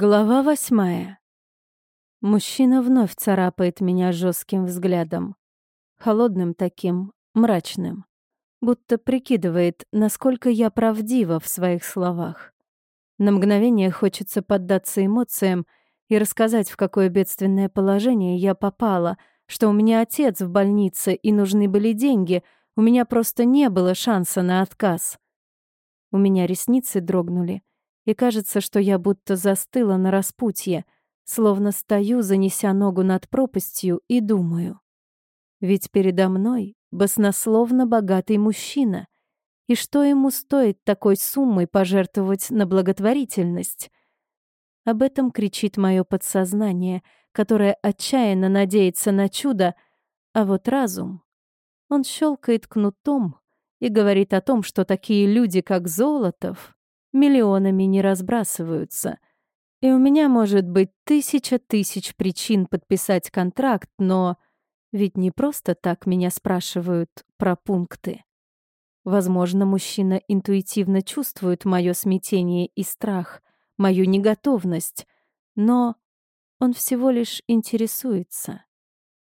Глава восьмая. Мужчина вновь царапает меня жестким взглядом. Холодным таким, мрачным. Будто прикидывает, насколько я правдива в своих словах. На мгновение хочется поддаться эмоциям и рассказать, в какое бедственное положение я попала, что у меня отец в больнице и нужны были деньги, у меня просто не было шанса на отказ. У меня ресницы дрогнули — и кажется, что я будто застыла на распутье, словно стою, занеся ногу над пропастью, и думаю. Ведь передо мной баснословно богатый мужчина, и что ему стоит такой суммой пожертвовать на благотворительность? Об этом кричит мое подсознание, которое отчаянно надеется на чудо, а вот разум... Он щелкает кнутом и говорит о том, что такие люди, как Золотов, миллионами не разбрасываются. И у меня может быть тысяча тысяч причин подписать контракт, но ведь не просто так меня спрашивают про пункты. Возможно, мужчина интуитивно чувствует мое смятение и страх, мою неготовность, но он всего лишь интересуется.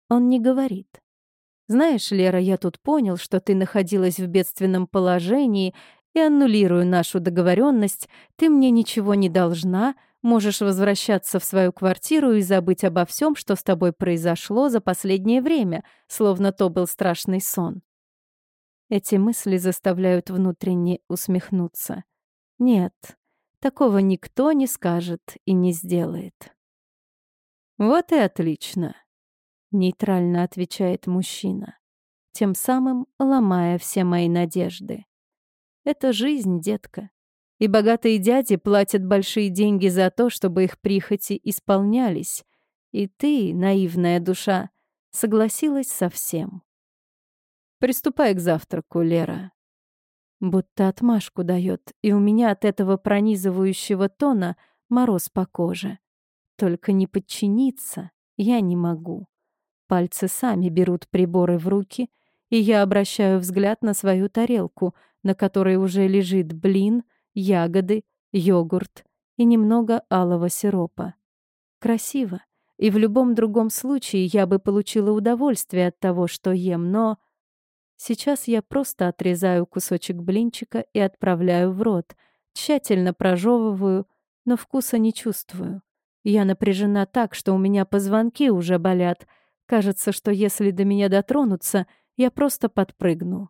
Он не говорит. Знаешь, Лера, я тут понял, что ты находилась в бедственном положении и аннулирую нашу договоренность. Ты мне ничего не должна, можешь возвращаться в свою квартиру и забыть обо всем, что с тобой произошло за последнее время, словно то был страшный сон. Эти мысли заставляют внутренне усмехнуться. Нет, такого никто не скажет и не сделает. «Вот и отлично», — нейтрально отвечает мужчина, тем самым ломая все мои надежды. Это жизнь, детка. И богатые дяди платят большие деньги за то, чтобы их прихоти исполнялись. И ты, наивная душа, согласилась со всем. Приступай к завтраку, Лера. Будто отмашку дает, и у меня от этого пронизывающего тона мороз по коже. Только не подчиниться я не могу. Пальцы сами берут приборы в руки, и я обращаю взгляд на свою тарелку — на которой уже лежит блин, ягоды, йогурт и немного алого сиропа. Красиво. И в любом другом случае я бы получила удовольствие от того, что ем, но... Сейчас я просто отрезаю кусочек блинчика и отправляю в рот, тщательно прожевываю, но вкуса не чувствую. Я напряжена так, что у меня позвонки уже болят. Кажется, что если до меня дотронуться, я просто подпрыгну.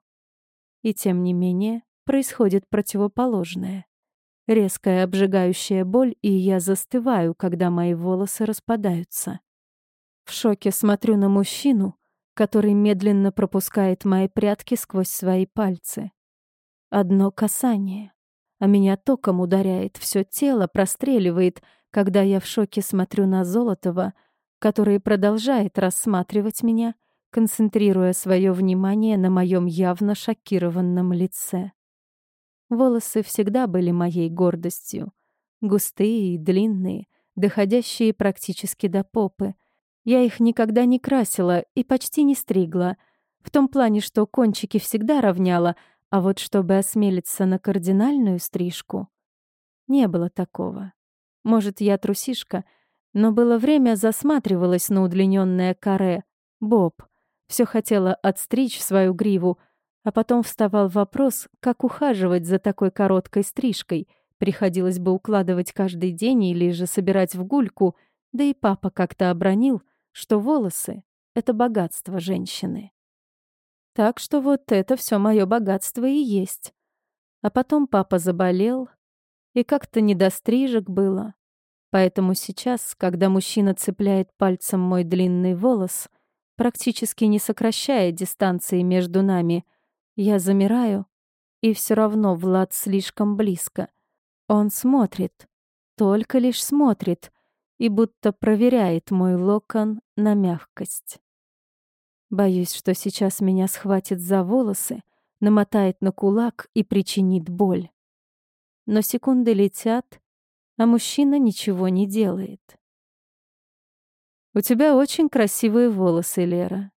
И тем не менее происходит противоположное. Резкая обжигающая боль, и я застываю, когда мои волосы распадаются. В шоке смотрю на мужчину, который медленно пропускает мои прятки сквозь свои пальцы. Одно касание, а меня током ударяет, все тело простреливает, когда я в шоке смотрю на Золотого, который продолжает рассматривать меня — концентрируя свое внимание на моем явно шокированном лице. Волосы всегда были моей гордостью. Густые и длинные, доходящие практически до попы. Я их никогда не красила и почти не стригла. В том плане, что кончики всегда равняла, а вот чтобы осмелиться на кардинальную стрижку, не было такого. Может, я трусишка, но было время засматривалась на удлиненное каре, боб — все хотела отстричь свою гриву, а потом вставал вопрос, как ухаживать за такой короткой стрижкой. Приходилось бы укладывать каждый день или же собирать в гульку, да и папа как-то обронил, что волосы — это богатство женщины. Так что вот это все мое богатство и есть. А потом папа заболел, и как-то не до стрижек было. Поэтому сейчас, когда мужчина цепляет пальцем мой длинный волос — практически не сокращая дистанции между нами. Я замираю, и все равно Влад слишком близко. Он смотрит, только лишь смотрит, и будто проверяет мой локон на мягкость. Боюсь, что сейчас меня схватит за волосы, намотает на кулак и причинит боль. Но секунды летят, а мужчина ничего не делает. У тебя очень красивые волосы, Лера.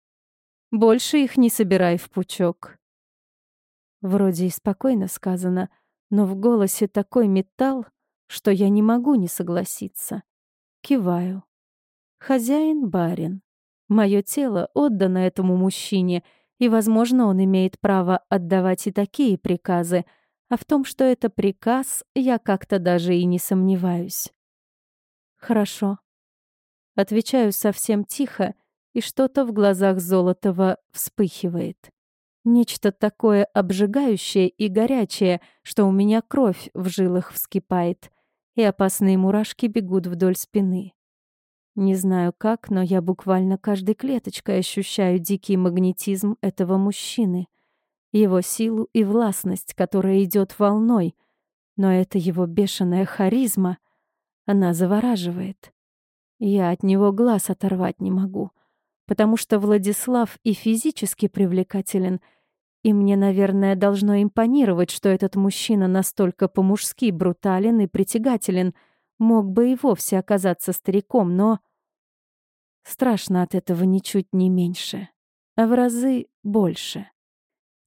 Больше их не собирай в пучок. Вроде и спокойно сказано, но в голосе такой металл, что я не могу не согласиться. Киваю. Хозяин барин. Мое тело отдано этому мужчине, и, возможно, он имеет право отдавать и такие приказы, а в том, что это приказ, я как-то даже и не сомневаюсь. Хорошо. Отвечаю совсем тихо, и что-то в глазах Золотова вспыхивает. Нечто такое обжигающее и горячее, что у меня кровь в жилах вскипает, и опасные мурашки бегут вдоль спины. Не знаю как, но я буквально каждой клеточкой ощущаю дикий магнетизм этого мужчины, его силу и властность, которая идет волной, но это его бешеная харизма, она завораживает. Я от него глаз оторвать не могу, потому что Владислав и физически привлекателен, и мне, наверное, должно импонировать, что этот мужчина настолько по-мужски брутален и притягателен — Мог бы и вовсе оказаться стариком, но... Страшно от этого ничуть не меньше, а в разы больше.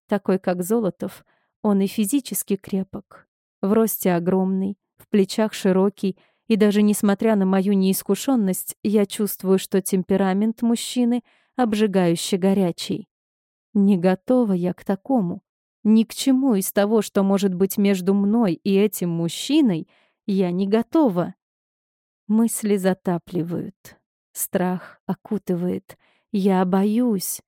Такой, как Золотов, он и физически крепок, в росте огромный, в плечах широкий, и даже несмотря на мою неискушенность, я чувствую, что темперамент мужчины обжигающе горячий. Не готова я к такому. Ни к чему из того, что может быть между мной и этим мужчиной — я не готова. Мысли затапливают. Страх окутывает. Я боюсь.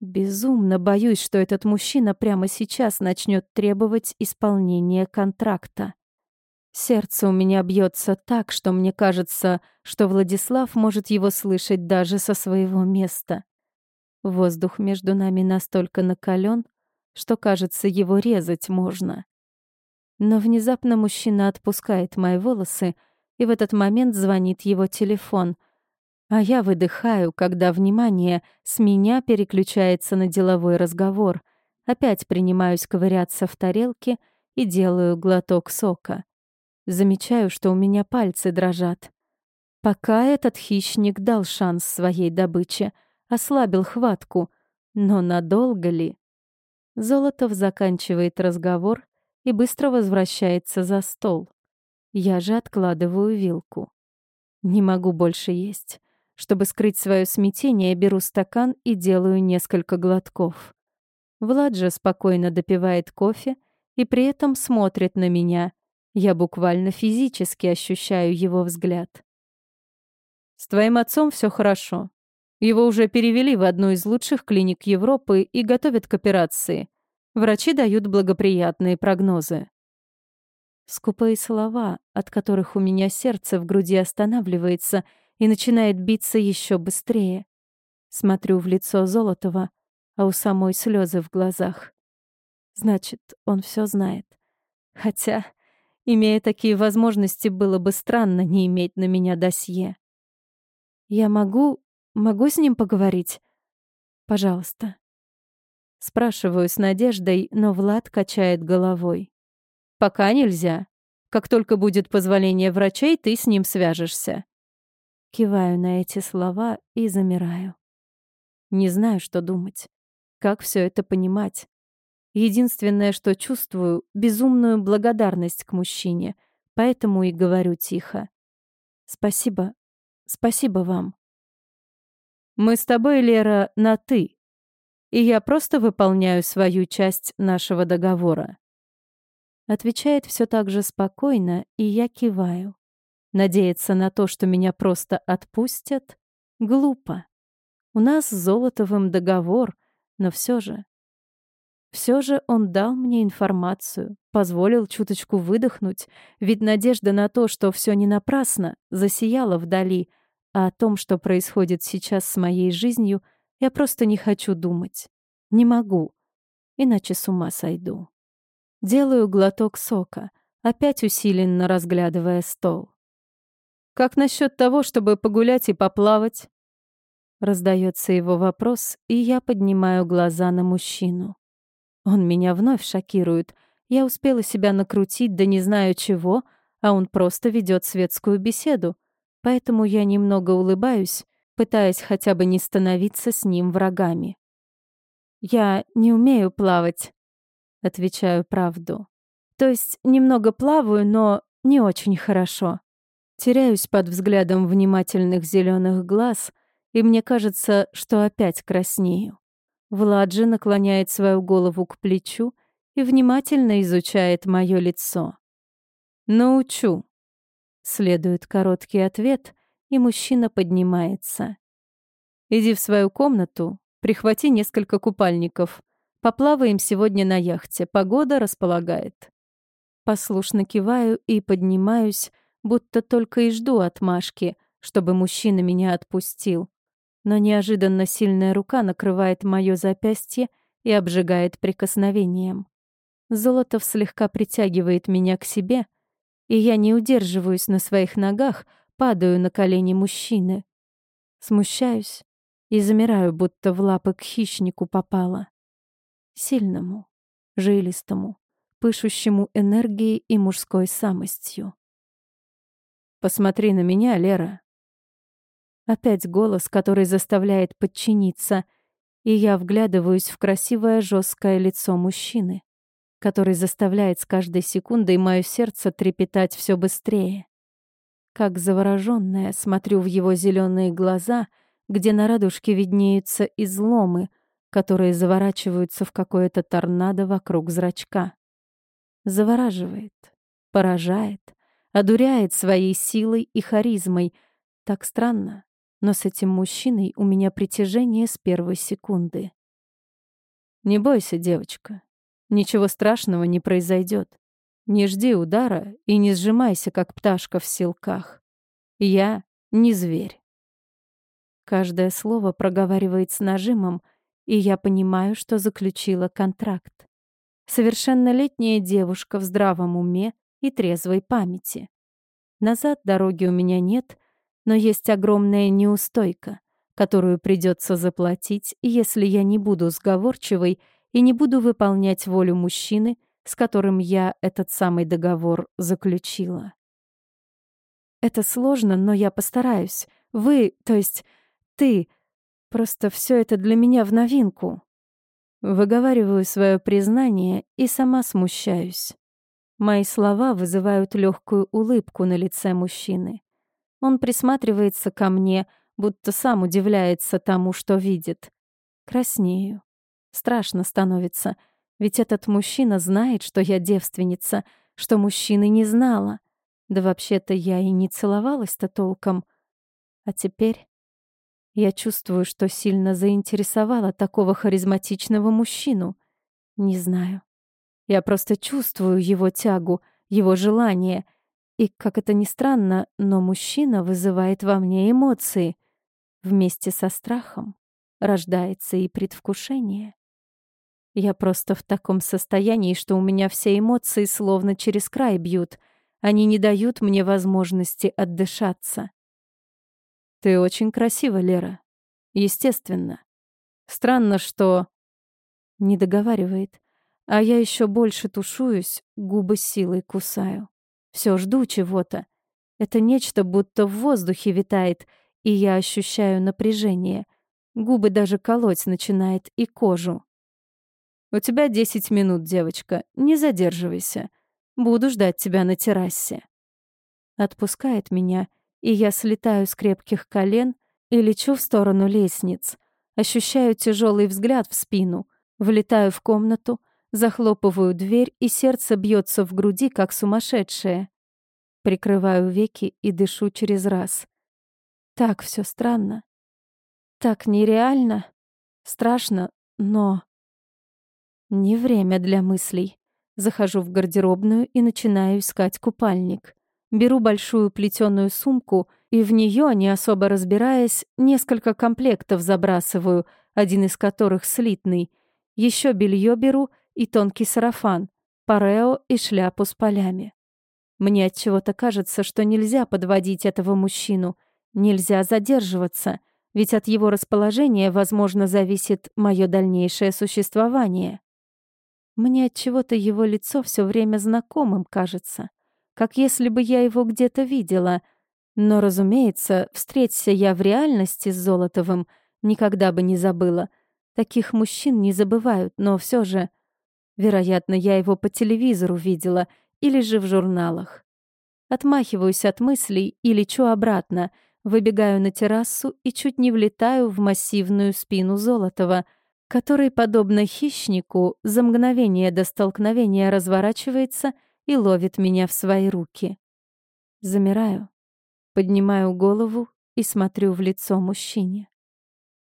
Безумно боюсь, что этот мужчина прямо сейчас начнет требовать исполнения контракта. Сердце у меня бьется так, что мне кажется, что Владислав может его слышать даже со своего места. Воздух между нами настолько накален, что, кажется, его резать можно. Но внезапно мужчина отпускает мои волосы, и в этот момент звонит его телефон. А я выдыхаю, когда внимание с меня переключается на деловой разговор. Опять принимаюсь ковыряться в тарелке и делаю глоток сока. Замечаю, что у меня пальцы дрожат. Пока этот хищник дал шанс своей добыче, ослабил хватку. Но надолго ли? Золотов заканчивает разговор и быстро возвращается за стол. Я же откладываю вилку. Не могу больше есть. Чтобы скрыть свое смятение, беру стакан и делаю несколько глотков. Влад же спокойно допивает кофе и при этом смотрит на меня. Я буквально физически ощущаю его взгляд. «С твоим отцом все хорошо. Его уже перевели в одну из лучших клиник Европы и готовят к операции. Врачи дают благоприятные прогнозы. Скупые слова, от которых у меня сердце в груди останавливается и начинает биться еще быстрее. Смотрю в лицо Золотова, а у самой слезы в глазах. Значит, он все знает. Хотя, имея такие возможности, было бы странно не иметь на меня досье. Я могу... могу с ним поговорить? Пожалуйста. Спрашиваю с надеждой, но Влад качает головой. «Пока нельзя. Как только будет позволение врачей, ты с ним свяжешься». Киваю на эти слова и замираю. Не знаю, что думать. Как все это понимать? Единственное, что чувствую — безумную благодарность к мужчине, поэтому и говорю тихо. «Спасибо. Спасибо вам». «Мы с тобой, Лера, на «ты», и я просто выполняю свою часть нашего договора. Отвечает все так же спокойно, и я киваю. Надеяться на то, что меня просто отпустят, глупо. У нас с Золотовым договор, но все же... Все же он дал мне информацию, позволил чуточку выдохнуть, ведь надежда на то, что все не напрасно, засияла вдали, а о том, что происходит сейчас с моей жизнью — я просто не хочу думать. Не могу. Иначе с ума сойду. Делаю глоток сока, опять усиленно разглядывая стол. «Как насчет того, чтобы погулять и поплавать?» Раздается его вопрос, и я поднимаю глаза на мужчину. Он меня вновь шокирует. Я успела себя накрутить, да не знаю чего, а он просто ведет светскую беседу. Поэтому я немного улыбаюсь, пытаясь хотя бы не становиться с ним врагами. «Я не умею плавать», — отвечаю правду. «То есть немного плаваю, но не очень хорошо. Теряюсь под взглядом внимательных зеленых глаз, и мне кажется, что опять краснею. Влад же наклоняет свою голову к плечу и внимательно изучает мое лицо. «Научу», — следует короткий ответ, и мужчина поднимается. «Иди в свою комнату, прихвати несколько купальников. Поплаваем сегодня на яхте, погода располагает». Послушно киваю и поднимаюсь, будто только и жду отмашки, чтобы мужчина меня отпустил. Но неожиданно сильная рука накрывает моё запястье и обжигает прикосновением. Золотов слегка притягивает меня к себе, и я не удерживаюсь на своих ногах, падаю на колени мужчины. Смущаюсь и замираю, будто в лапы к хищнику попала. Сильному, жилистому, пышущему энергией и мужской самостью. «Посмотри на меня, Лера». Опять голос, который заставляет подчиниться, и я вглядываюсь в красивое жесткое лицо мужчины, который заставляет с каждой секундой мое сердце трепетать все быстрее. Как заворожённая смотрю в его зеленые глаза, где на радужке виднеются изломы, которые заворачиваются в какое-то торнадо вокруг зрачка. Завораживает, поражает, одуряет своей силой и харизмой. Так странно, но с этим мужчиной у меня притяжение с первой секунды. Не бойся, девочка. Ничего страшного не произойдет. Не жди удара и не сжимайся, как пташка в силках. Я не зверь. Каждое слово проговаривает с нажимом, и я понимаю, что заключила контракт совершеннолетняя девушка в здравом уме и трезвой памяти. Назад дороги у меня нет, но есть огромная неустойка, которую придется заплатить, если я не буду сговорчивой и не буду выполнять волю мужчины, с которым я этот самый договор заключила. Это сложно, но я постараюсь. Вы, то есть ты, просто все это для меня в новинку. Выговариваю свое признание и сама смущаюсь. Мои слова вызывают легкую улыбку на лице мужчины. Он присматривается ко мне, будто сам удивляется тому, что видит. Краснею. Страшно становится, ведь этот мужчина знает, что я девственница, что мужчины не знала. Да вообще-то я и не целовалась-то толком. А теперь я чувствую, что сильно заинтересовала такого харизматичного мужчину. Не знаю. Я просто чувствую его тягу, его желание. И, как это ни странно, но мужчина вызывает во мне эмоции. Вместе со страхом рождается и предвкушение. Я просто в таком состоянии, что у меня все эмоции словно через край бьют. Они не дают мне возможности отдышаться. Ты очень красива, Лера. Естественно. Странно, что... Не договаривает. А я еще больше тушуюсь, губы силой кусаю. Все жду чего-то. Это нечто будто в воздухе витает, и я ощущаю напряжение. Губы даже колоть начинает и кожу. «У тебя десять минут, девочка. Не задерживайся. Буду ждать тебя на террасе». Отпускает меня и я слетаю с крепких колен и лечу в сторону лестниц. Ощущаю тяжелый взгляд в спину, влетаю в комнату, захлопываю дверь, и сердце бьется в груди, как сумасшедшее. Прикрываю веки и дышу через раз. Так все странно. Так нереально. Страшно, но... Не время для мыслей. Захожу в гардеробную и начинаю искать купальник. Беру большую плетеную сумку и в нее, не особо разбираясь, несколько комплектов забрасываю, один из которых слитный. Еще белье беру и тонкий сарафан, парео и шляпу с полями. Мне от чего-то кажется, что нельзя подводить этого мужчину, нельзя задерживаться, ведь от его расположения, возможно, зависит мое дальнейшее существование. Мне от чего-то его лицо все время знакомым кажется как если бы я его где-то видела. Но, разумеется, встреться я в реальности с Золотовым, никогда бы не забыла. Таких мужчин не забывают, но все же... Вероятно, я его по телевизору видела или же в журналах. Отмахиваюсь от мыслей и лечу обратно, выбегаю на террасу и чуть не влетаю в массивную спину Золотова, который, подобно хищнику, за мгновение до столкновения разворачивается и ловит меня в свои руки. Замираю, поднимаю голову и смотрю в лицо мужчине.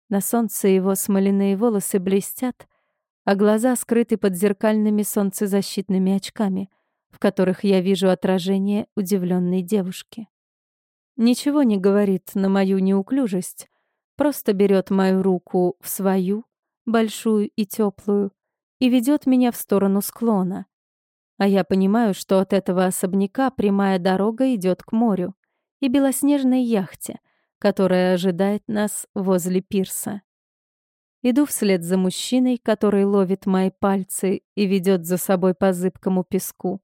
На солнце его смоляные волосы блестят, а глаза скрыты под зеркальными солнцезащитными очками, в которых я вижу отражение удивленной девушки. Ничего не говорит на мою неуклюжесть, просто берет мою руку в свою, большую и теплую, и ведет меня в сторону склона. А я понимаю, что от этого особняка прямая дорога идет к морю и белоснежной яхте, которая ожидает нас возле пирса. Иду вслед за мужчиной, который ловит мои пальцы и ведет за собой по зыбкому песку.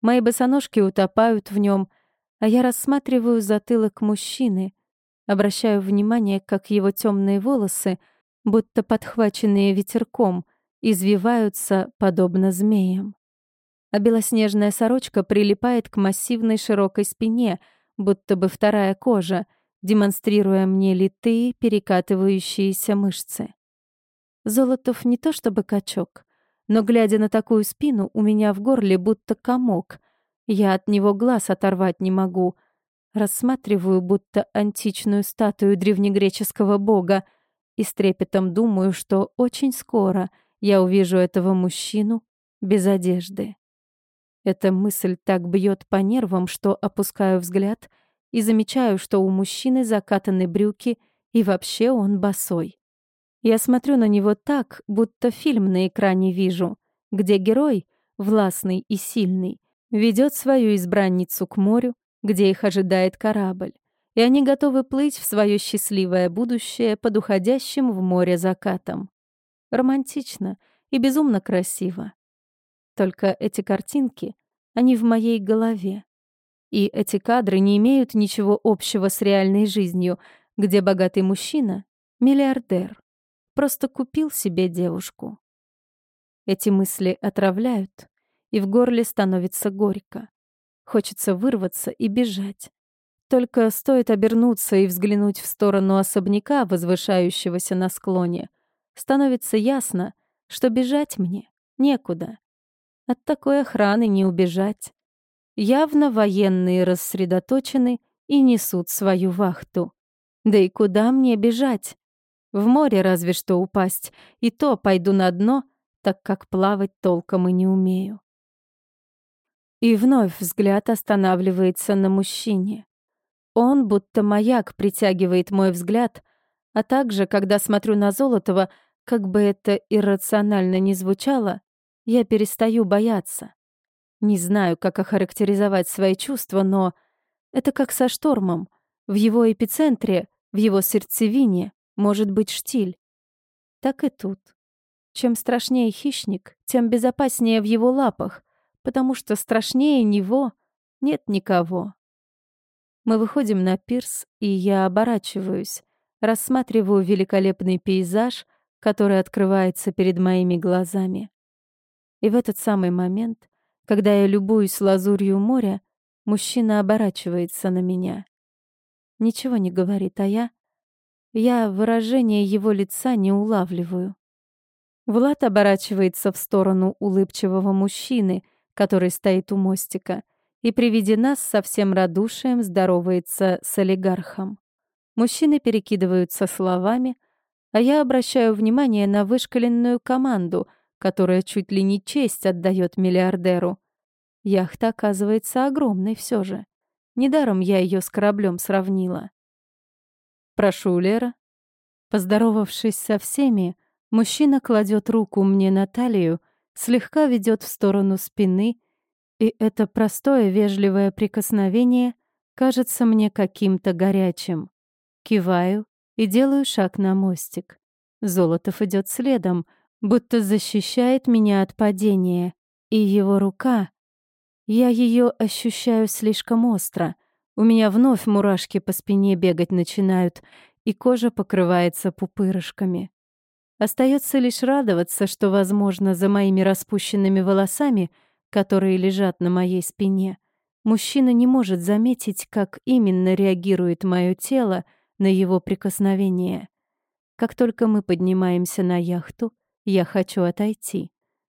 Мои босоножки утопают в нем, а я рассматриваю затылок мужчины, обращаю внимание, как его темные волосы, будто подхваченные ветерком, извиваются, подобно змеям. А белоснежная сорочка прилипает к массивной широкой спине, будто бы вторая кожа, демонстрируя мне литые, перекатывающиеся мышцы. Золотов не то чтобы качок, но, глядя на такую спину, у меня в горле будто комок. Я от него глаз оторвать не могу. Рассматриваю будто античную статую древнегреческого бога и с трепетом думаю, что очень скоро я увижу этого мужчину без одежды. Эта мысль так бьет по нервам, что опускаю взгляд — и замечаю, что у мужчины закатаны брюки и вообще он босой. Я смотрю на него так, будто фильм на экране вижу, где герой, властный и сильный, ведет свою избранницу к морю, где их ожидает корабль, и они готовы плыть в свое счастливое будущее под уходящим в море закатом. Романтично и безумно красиво. Только эти картинки, они в моей голове. И эти кадры не имеют ничего общего с реальной жизнью, где богатый мужчина — миллиардер. Просто купил себе девушку. Эти мысли отравляют, и в горле становится горько. Хочется вырваться и бежать. Только стоит обернуться и взглянуть в сторону особняка, возвышающегося на склоне, становится ясно, что бежать мне некуда. От такой охраны не убежать. Явно военные рассредоточены и несут свою вахту. Да и куда мне бежать? В море разве что упасть, и то пойду на дно, так как плавать толком и не умею. И вновь взгляд останавливается на мужчине. Он, будто маяк, притягивает мой взгляд, а также, когда смотрю на Золотого, как бы это иррационально ни звучало, я перестаю бояться. Не знаю, как охарактеризовать свои чувства, но это как со штормом. В его эпицентре, в его сердцевине может быть штиль. Так и тут. Чем страшнее хищник, тем безопаснее в его лапах, потому что страшнее него нет никого. Мы выходим на пирс, и я оборачиваюсь, рассматриваю великолепный пейзаж, который открывается перед моими глазами. И в этот самый момент когда я любуюсь лазурью моря, мужчина оборачивается на меня. Ничего не говорит, а я... Я выражение его лица не улавливаю. Влад оборачивается в сторону улыбчивого мужчины, который стоит у мостика, и при виде нас со всем радушием здоровается с олигархом. Мужчины перекидываются словами, а я обращаю внимание на вышкаленную команду — которая чуть ли не честь отдает миллиардеру. Яхта оказывается огромной все же. Недаром я ее с кораблем сравнила. «Прошу, Лера». Поздоровавшись со всеми, мужчина кладет руку мне на талию, слегка ведет в сторону спины, и это простое вежливое прикосновение кажется мне каким-то горячим. Киваю и делаю шаг на мостик. Золотов идет следом, будто защищает меня от падения, и его рука... Я ее ощущаю слишком остро. У меня вновь мурашки по спине бегать начинают, и кожа покрывается пупырышками. Остается лишь радоваться, что, возможно, за моими распущенными волосами, которые лежат на моей спине, мужчина не может заметить, как именно реагирует мое тело на его прикосновение. Как только мы поднимаемся на яхту, я хочу отойти.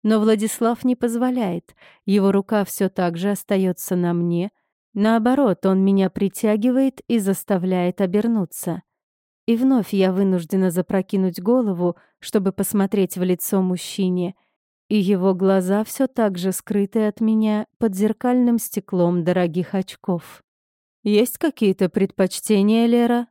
Но Владислав не позволяет. Его рука все так же остается на мне. Наоборот, он меня притягивает и заставляет обернуться. И вновь я вынуждена запрокинуть голову, чтобы посмотреть в лицо мужчине, и его глаза все так же скрыты от меня под зеркальным стеклом дорогих очков. «Есть какие-то предпочтения, Лера?»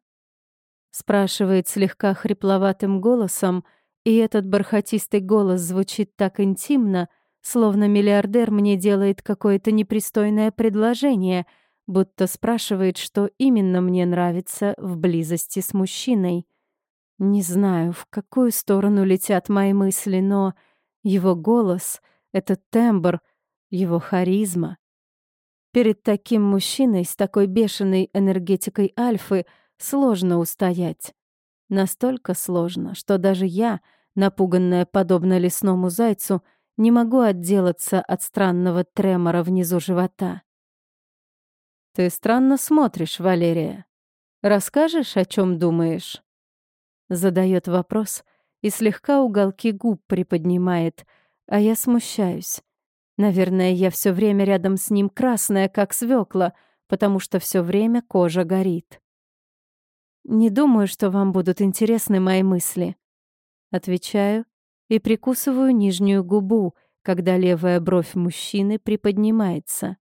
спрашивает слегка хрипловатым голосом, и этот бархатистый голос звучит так интимно, словно миллиардер мне делает какое-то непристойное предложение — будто спрашивает, что именно мне нравится в близости с мужчиной. Не знаю, в какую сторону летят мои мысли, но его голос, этот тембр, его харизма. Перед таким мужчиной с такой бешеной энергетикой альфы сложно устоять. Настолько сложно, что даже я, напуганная подобно лесному зайцу, не могу отделаться от странного тремора внизу живота. «Ты странно смотришь, Валерия. Расскажешь, о чем думаешь?» Задает вопрос и слегка уголки губ приподнимает, а я смущаюсь. Наверное, я все время рядом с ним красная, как свекла, потому что все время кожа горит. «Не думаю, что вам будут интересны мои мысли». Отвечаю и прикусываю нижнюю губу, когда левая бровь мужчины приподнимается.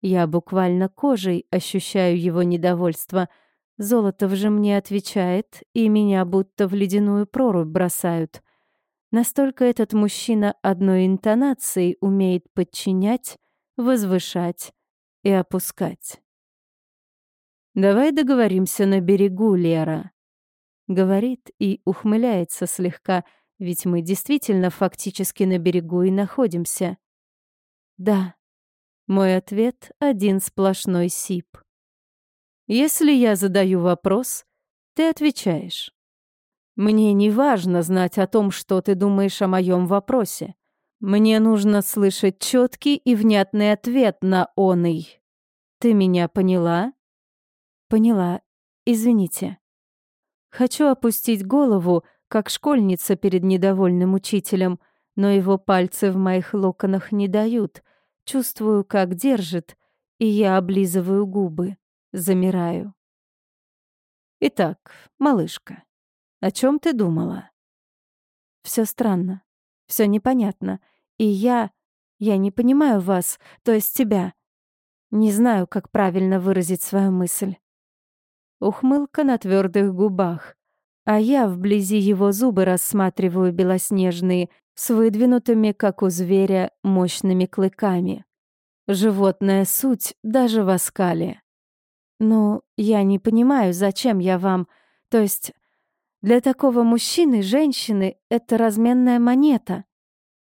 Я буквально кожей ощущаю его недовольство. Золотов же мне отвечает, и меня будто в ледяную прорубь бросают. Настолько этот мужчина одной интонацией умеет подчинять, возвышать и опускать. «Давай договоримся на берегу, Лера», — говорит и ухмыляется слегка, ведь мы действительно фактически на берегу и находимся. «Да», мой ответ — один сплошной сип. Если я задаю вопрос, ты отвечаешь. Мне не важно знать о том, что ты думаешь о моем вопросе. Мне нужно слышать четкий и внятный ответ на оный. Ты меня поняла? Поняла. Извините. Хочу опустить голову, как школьница перед недовольным учителем, но его пальцы в моих локонах не дают, Чувствую, как держит, и я облизываю губы, замираю. Итак, малышка, о чем ты думала? Все странно, все непонятно, и я... Я не понимаю вас, то есть тебя. Не знаю, как правильно выразить свою мысль. Ухмылка на твердых губах, а я вблизи его зубы рассматриваю белоснежные, с выдвинутыми, как у зверя, мощными клыками. Животная суть даже в оскале. Ну, я не понимаю, зачем я вам... То есть, для такого мужчины женщины — это разменная монета.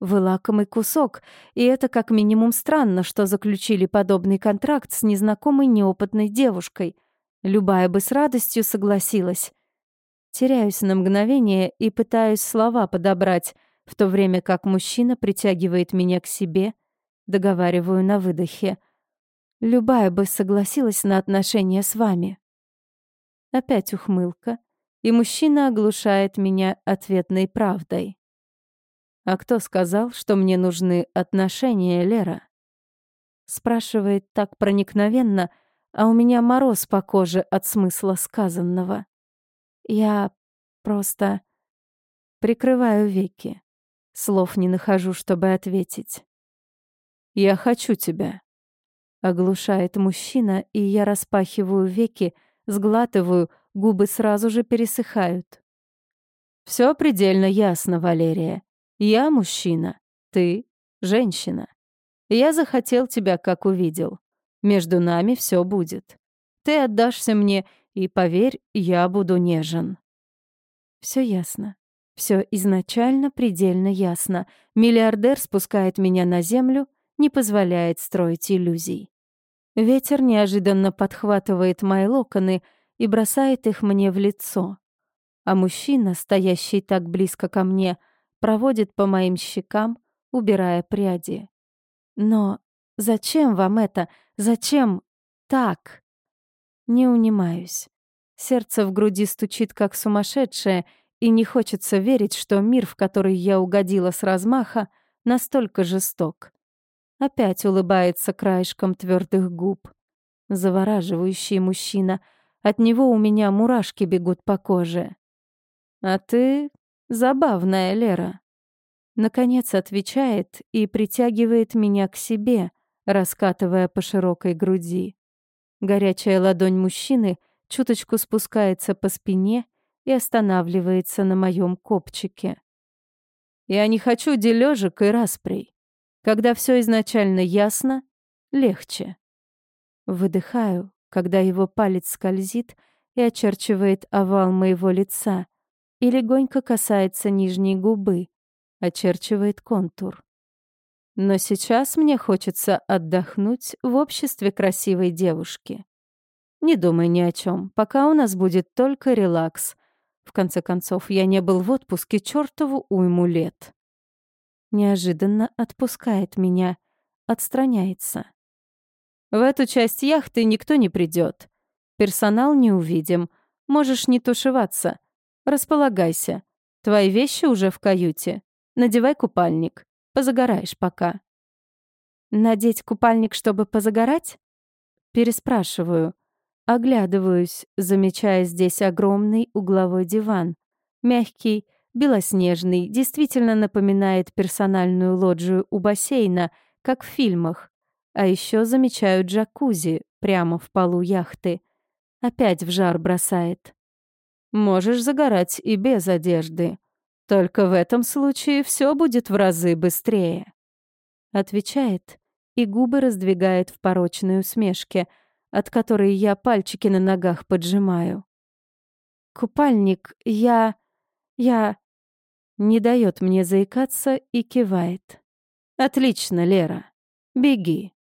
Вы лакомый кусок, и это как минимум странно, что заключили подобный контракт с незнакомой неопытной девушкой. Любая бы с радостью согласилась. Теряюсь на мгновение и пытаюсь слова подобрать, в то время как мужчина притягивает меня к себе, договариваю на выдохе. Любая бы согласилась на отношения с вами. Опять ухмылка, и мужчина оглушает меня ответной правдой. «А кто сказал, что мне нужны отношения, Лера?» Спрашивает так проникновенно, а у меня мороз по коже от смысла сказанного. Я просто прикрываю веки. Слов не нахожу, чтобы ответить. «Я хочу тебя», — оглушает мужчина, и я распахиваю веки, сглатываю, губы сразу же пересыхают. Все предельно ясно, Валерия. Я мужчина, ты женщина. Я захотел тебя, как увидел. Между нами все будет. Ты отдашься мне, и, поверь, я буду нежен. Все ясно. Все изначально предельно ясно. Миллиардер спускает меня на землю, не позволяет строить иллюзий. Ветер неожиданно подхватывает мои локоны и бросает их мне в лицо. А мужчина, стоящий так близко ко мне, проводит по моим щекам, убирая пряди. Но Зачем вам это? Зачем так? Не унимаюсь. Сердце в груди стучит как сумасшедшее, и не хочется верить, что мир, в который я угодила с размаха, настолько жесток. Опять улыбается краешком твердых губ. Завораживающий мужчина. От него у меня мурашки бегут по коже. А ты забавная, Лера. Наконец отвечает и притягивает меня к себе, раскатывая по широкой груди. Горячая ладонь мужчины чуточку спускается по спине и останавливается на моем копчике. Я не хочу дележек и расприй. Когда все изначально ясно, легче. Выдыхаю, когда его палец скользит и очерчивает овал моего лица и легонько касается нижней губы, очерчивает контур. Но сейчас мне хочется отдохнуть в обществе красивой девушки. Не думай ни о чем, пока у нас будет только релакс. В конце концов, я не был в отпуске чертову уйму лет. Неожиданно отпускает меня, отстраняется. В эту часть яхты никто не придет. Персонал не увидим. Можешь не тушеваться. Располагайся. Твои вещи уже в каюте. Надевай купальник. Позагораешь пока». «Надеть купальник, чтобы позагорать?» Переспрашиваю. Оглядываюсь, замечая здесь огромный угловой диван. Мягкий, белоснежный, действительно напоминает персональную лоджию у бассейна, как в фильмах. А еще замечаю джакузи прямо в полу яхты. Опять в жар бросает. Можешь загорать и без одежды. Только в этом случае все будет в разы быстрее. Отвечает, и губы раздвигает в порочной усмешке, от которой я пальчики на ногах поджимаю. Купальник, я... я... Не дает мне заикаться и кивает. Отлично, Лера. Беги.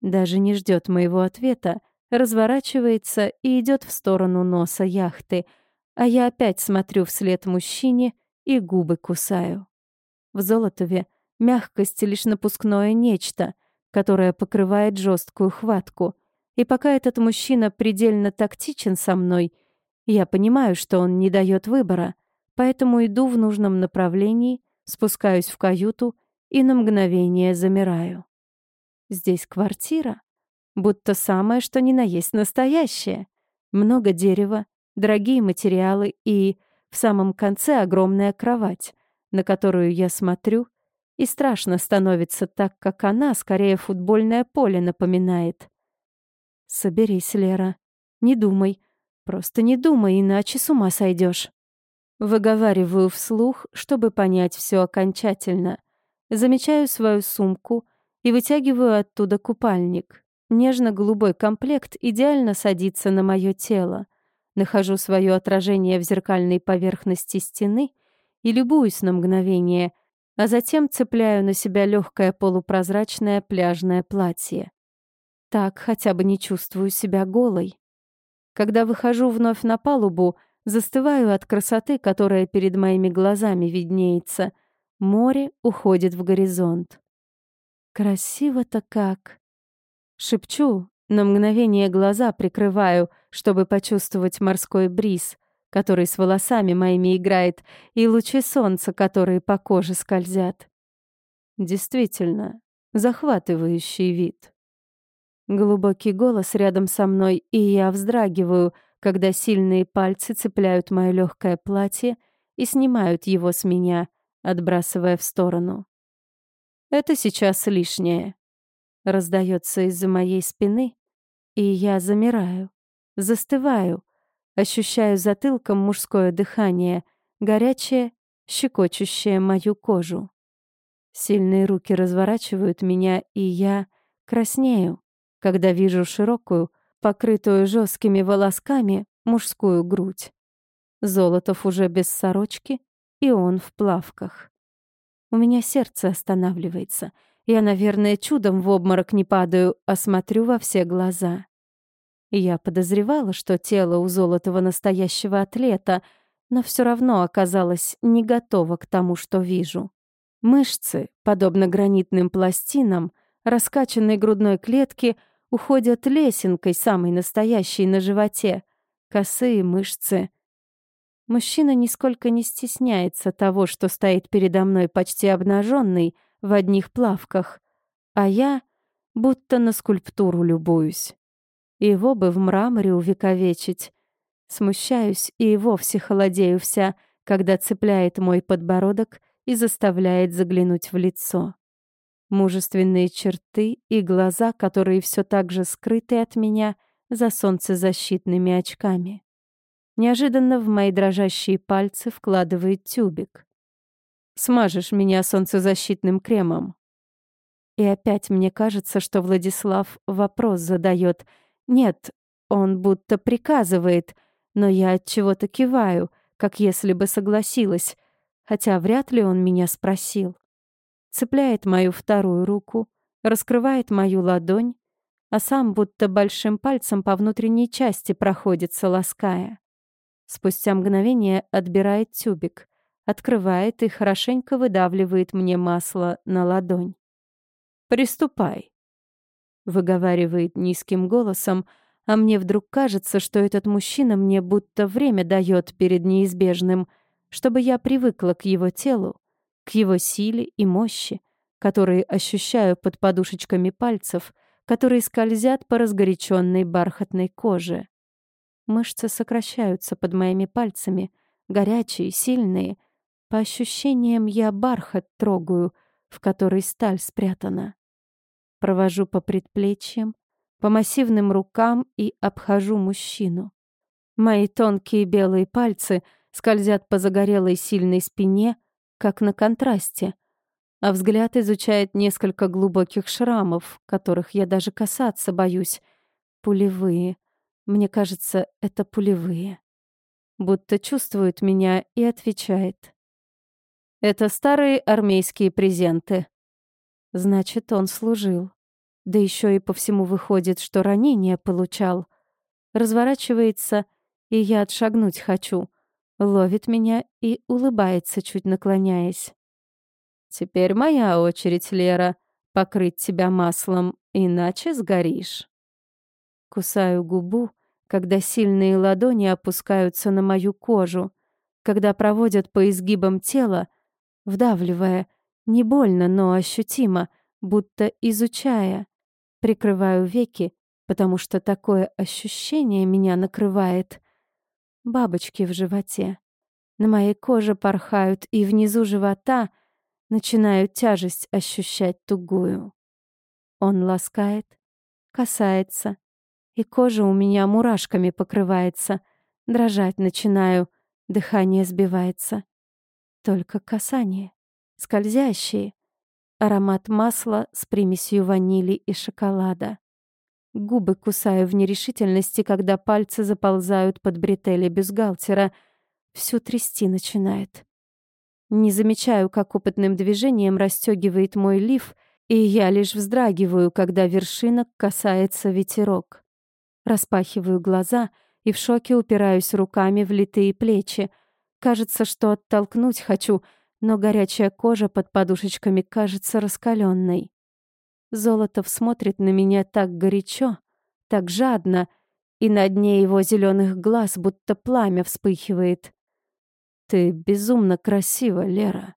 Даже не ждет моего ответа, разворачивается и идет в сторону носа яхты, а я опять смотрю вслед мужчине и губы кусаю. В Золотове мягкость — лишь напускное нечто, которое покрывает жесткую хватку. И пока этот мужчина предельно тактичен со мной, я понимаю, что он не дает выбора, поэтому иду в нужном направлении, спускаюсь в каюту и на мгновение замираю. Здесь квартира, будто самое, что ни на есть настоящее. Много дерева, дорогие материалы и в самом конце огромная кровать, на которую я смотрю, и страшно становится так, как она скорее футбольное поле напоминает. Соберись, Лера. Не думай. Просто не думай, иначе с ума сойдешь. Выговариваю вслух, чтобы понять все окончательно. Замечаю свою сумку и вытягиваю оттуда купальник. Нежно-голубой комплект идеально садится на мое тело. Нахожу свое отражение в зеркальной поверхности стены и любуюсь на мгновение, а затем цепляю на себя легкое полупрозрачное пляжное платье. Так хотя бы не чувствую себя голой. Когда выхожу вновь на палубу, застываю от красоты, которая перед моими глазами виднеется. Море уходит в горизонт. Красиво-то как. Шепчу, на мгновение глаза прикрываю, чтобы почувствовать морской бриз, который с волосами моими играет, и лучи солнца, которые по коже скользят. Действительно, захватывающий вид. Глубокий голос рядом со мной, и я вздрагиваю, когда сильные пальцы цепляют мое легкое платье и снимают его с меня, отбрасывая в сторону. Это сейчас лишнее раздается из-за моей спины, и я замираю, застываю, ощущаю затылком мужское дыхание, горячее, щекочущее мою кожу. Сильные руки разворачивают меня, и я краснею, когда вижу широкую, покрытую жесткими волосками, мужскую грудь. Золотов уже без сорочки, и он в плавках. У меня сердце останавливается — я, наверное, чудом в обморок не падаю, а смотрю во все глаза. Я подозревала, что тело у Золотого настоящего атлета, но все равно оказалась не готова к тому, что вижу. Мышцы, подобно гранитным пластинам, раскачанной грудной клетки уходят лесенкой, самой настоящей на животе. Косые мышцы. Мужчина нисколько не стесняется того, что стоит передо мной почти обнаженный в одних плавках, а я будто на скульптуру любуюсь. Его бы в мраморе увековечить. Смущаюсь и вовсе холодею вся, когда цепляет мой подбородок и заставляет заглянуть в лицо. Мужественные черты и глаза, которые все так же скрыты от меня за солнцезащитными очками. Неожиданно в мои дрожащие пальцы вкладывает тюбик. «Смажешь меня солнцезащитным кремом». И опять мне кажется, что Владислав вопрос задает. Нет, он будто приказывает, но я от чего-то киваю, как если бы согласилась, хотя вряд ли он меня спросил. Цепляет мою вторую руку, раскрывает мою ладонь, а сам будто большим пальцем по внутренней части проходится, лаская. Спустя мгновение отбирает тюбик, открывает и хорошенько выдавливает мне масло на ладонь. «Приступай», — выговаривает низким голосом, а мне вдруг кажется, что этот мужчина мне будто время дает перед неизбежным, чтобы я привыкла к его телу, к его силе и мощи, которые ощущаю под подушечками пальцев, которые скользят по разгоряченной бархатной коже. Мышцы сокращаются под моими пальцами, горячие, сильные. По ощущениям я бархат трогаю, в который сталь спрятана. Провожу по предплечьям, по массивным рукам и обхожу мужчину. Мои тонкие белые пальцы скользят по загорелой сильной спине, как на контрасте, а взгляд изучает несколько глубоких шрамов, которых я даже касаться боюсь. Пулевые. Мне кажется, это пулевые. Будто чувствует меня и отвечает. Это старые армейские презенты. Значит, он служил. Да еще и по всему выходит, что ранение получал. Разворачивается, и я отшагнуть хочу. Ловит меня и улыбается, чуть наклоняясь. «Теперь моя очередь, Лера, покрыть тебя маслом, иначе сгоришь». Кусаю губу, когда сильные ладони опускаются на мою кожу, когда проводят по изгибам тела, вдавливая, не больно, но ощутимо, будто изучая. Прикрываю веки, потому что такое ощущение меня накрывает. Бабочки в животе. На моей коже порхают, и внизу живота начинаю тяжесть ощущать тугую. Он ласкает, касается, и кожа у меня мурашками покрывается. Дрожать начинаю, дыхание сбивается. Только касание, скользящие, Аромат масла с примесью ванили и шоколада. Губы кусаю в нерешительности, когда пальцы заползают под бретели бюстгальтера. Всю трясти начинает. Не замечаю, как опытным движением расстегивает мой лиф, и я лишь вздрагиваю, когда вершинок касается ветерок. Распахиваю глаза и в шоке упираюсь руками в литые плечи. Кажется, что оттолкнуть хочу — но горячая кожа под подушечками кажется раскаленной. Золотов смотрит на меня так горячо, так жадно, и на дне его зеленых глаз будто пламя вспыхивает. «Ты безумно красива, Лера».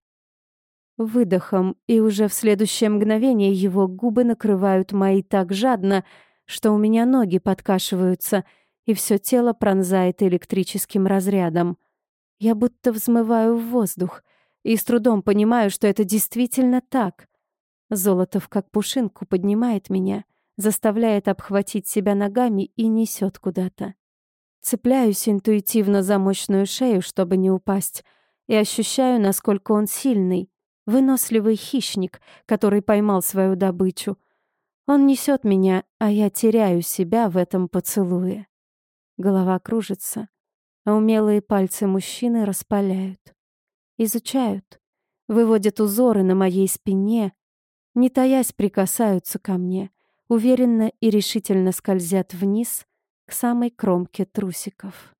Выдохом, и уже в следующее мгновение его губы накрывают мои так жадно, что у меня ноги подкашиваются, и все тело пронзает электрическим разрядом. Я будто взмываю в воздух — и с трудом понимаю, что это действительно так. Золотов как пушинку поднимает меня, заставляет обхватить себя ногами и несет куда-то. Цепляюсь интуитивно за мощную шею, чтобы не упасть, и ощущаю, насколько он сильный, выносливый хищник, который поймал свою добычу. Он несет меня, а я теряю себя в этом поцелуе. Голова кружится, а умелые пальцы мужчины распаляют изучают, выводят узоры на моей спине, не таясь прикасаются ко мне, уверенно и решительно скользят вниз к самой кромке трусиков.